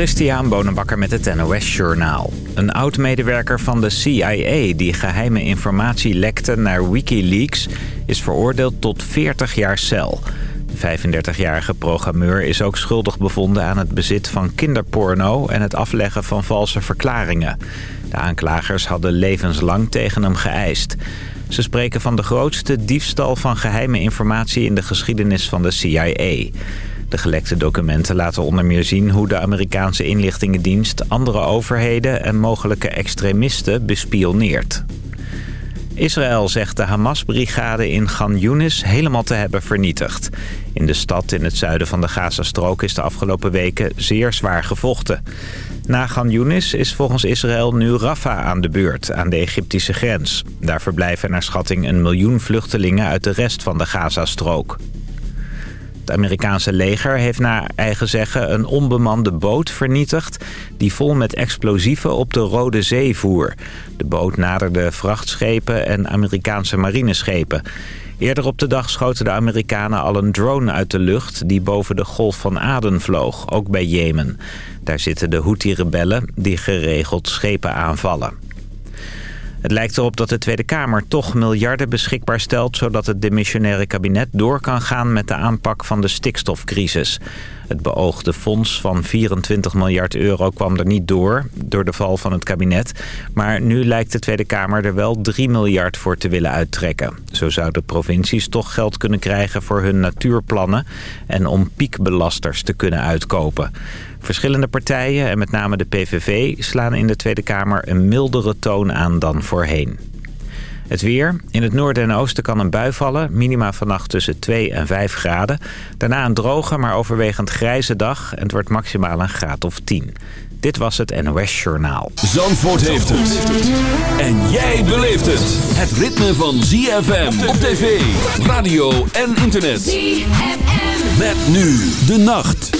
Christian Bonenbakker met het NOS Journaal. Een oud-medewerker van de CIA die geheime informatie lekte naar Wikileaks... is veroordeeld tot 40 jaar cel. De 35-jarige programmeur is ook schuldig bevonden aan het bezit van kinderporno... en het afleggen van valse verklaringen. De aanklagers hadden levenslang tegen hem geëist. Ze spreken van de grootste diefstal van geheime informatie in de geschiedenis van de CIA... De gelekte documenten laten onder meer zien hoe de Amerikaanse inlichtingendienst andere overheden en mogelijke extremisten bespioneert. Israël zegt de Hamas-brigade in Gan Yunis helemaal te hebben vernietigd. In de stad in het zuiden van de Gazastrook is de afgelopen weken zeer zwaar gevochten. Na Gan Yunis is volgens Israël nu Rafah aan de beurt, aan de Egyptische grens. Daar verblijven naar schatting een miljoen vluchtelingen uit de rest van de Gazastrook. Het Amerikaanse leger heeft naar eigen zeggen een onbemande boot vernietigd... die vol met explosieven op de Rode Zee voer. De boot naderde vrachtschepen en Amerikaanse marineschepen. Eerder op de dag schoten de Amerikanen al een drone uit de lucht... die boven de Golf van Aden vloog, ook bij Jemen. Daar zitten de Houthi-rebellen die geregeld schepen aanvallen. Het lijkt erop dat de Tweede Kamer toch miljarden beschikbaar stelt... zodat het demissionaire kabinet door kan gaan met de aanpak van de stikstofcrisis. Het beoogde fonds van 24 miljard euro kwam er niet door, door de val van het kabinet. Maar nu lijkt de Tweede Kamer er wel 3 miljard voor te willen uittrekken. Zo zouden provincies toch geld kunnen krijgen voor hun natuurplannen... en om piekbelasters te kunnen uitkopen. Verschillende partijen en met name de PVV slaan in de Tweede Kamer een mildere toon aan dan voorheen. Het weer. In het noorden en oosten kan een bui vallen. Minima vannacht tussen 2 en 5 graden. Daarna een droge, maar overwegend grijze dag. En het wordt maximaal een graad of 10. Dit was het NOS Journaal. Zandvoort heeft het. En jij beleeft het. Het ritme van ZFM op tv, radio en internet. ZFM. Met nu de nacht.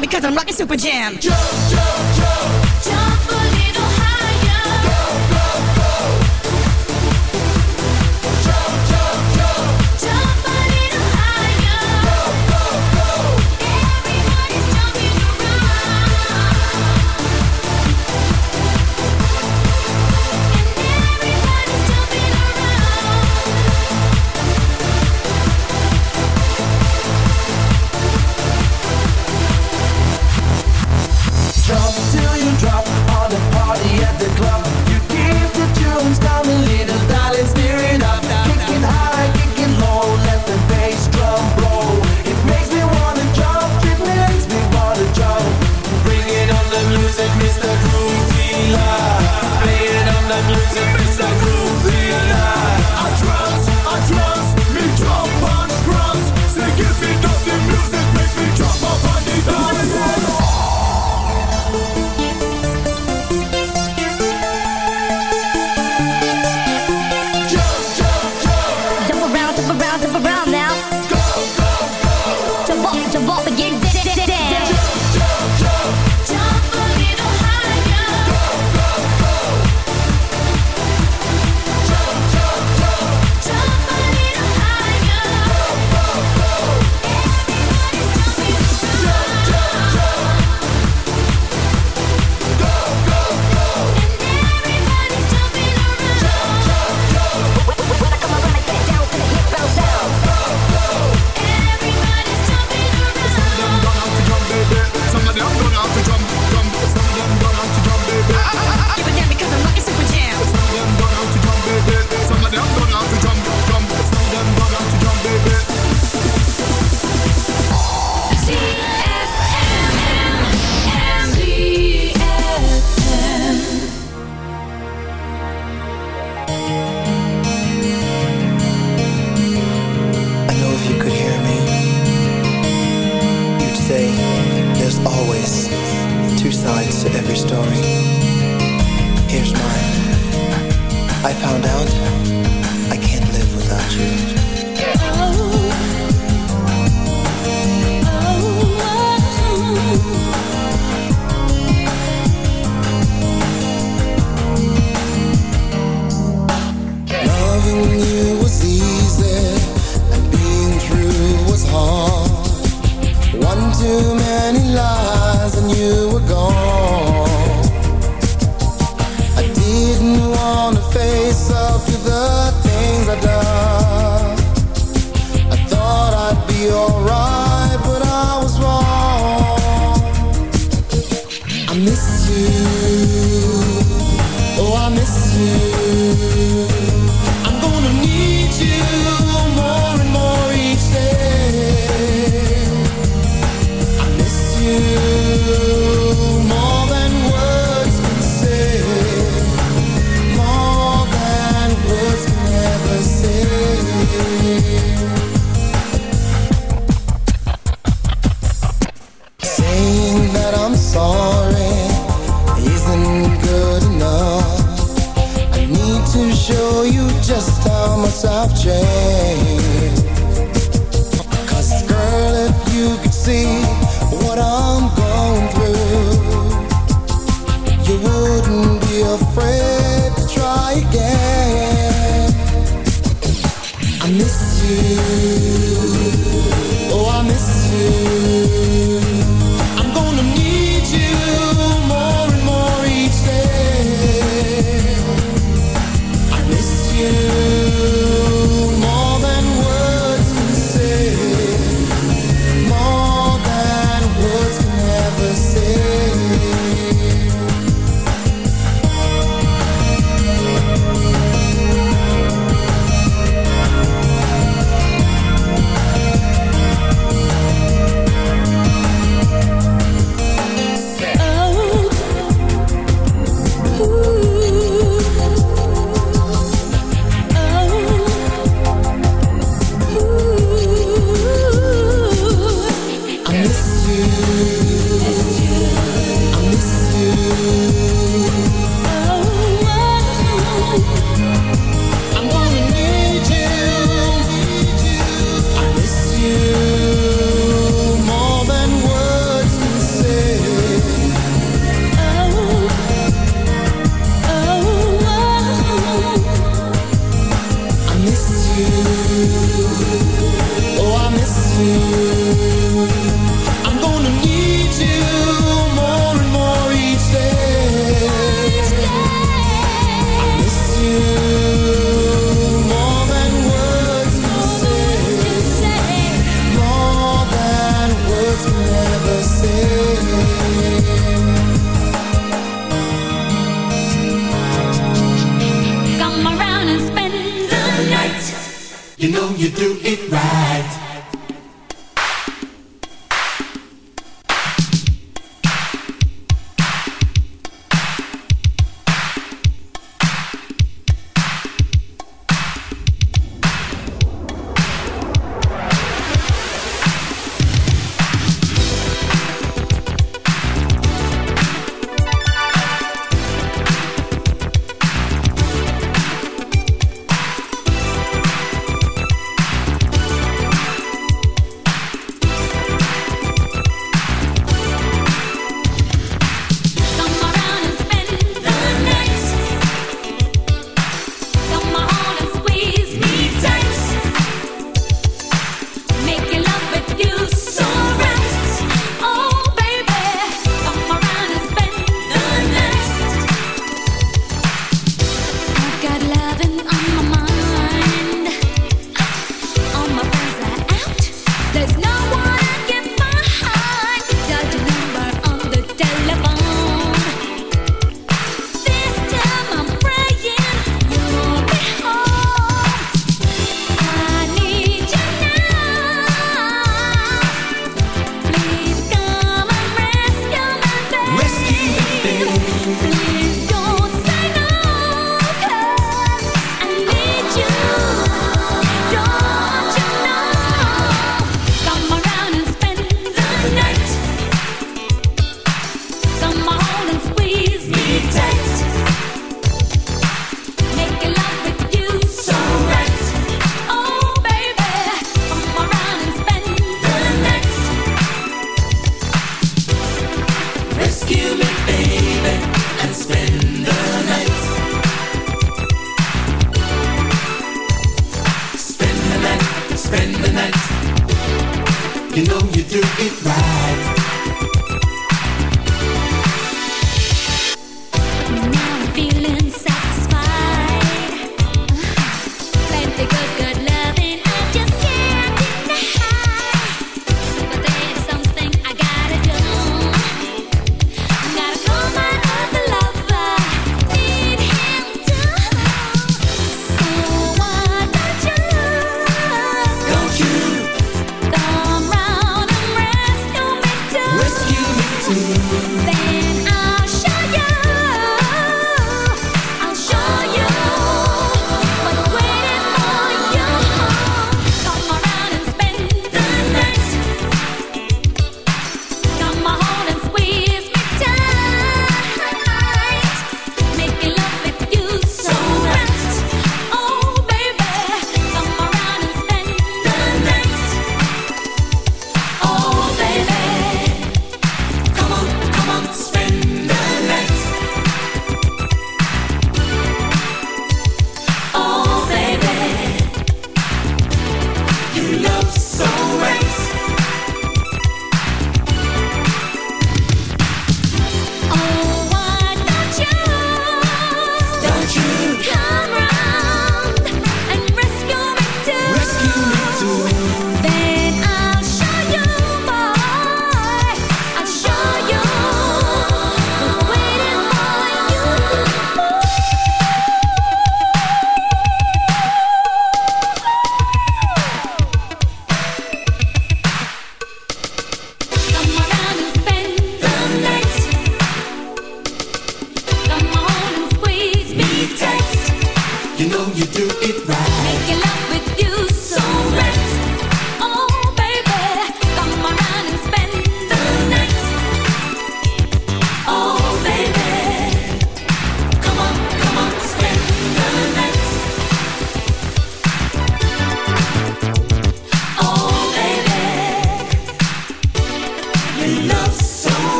because I'm rocking Super Jam. Jump, jump, jump, jump.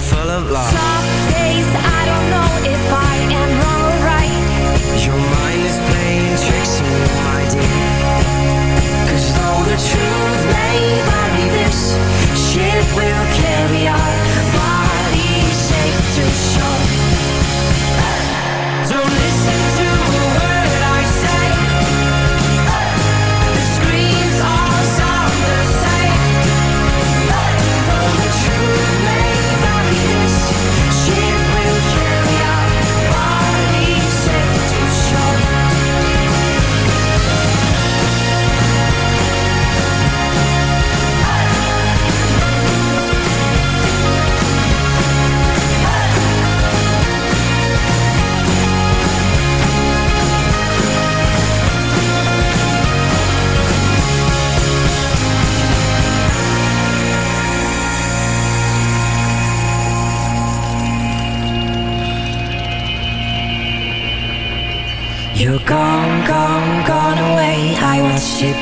full of love.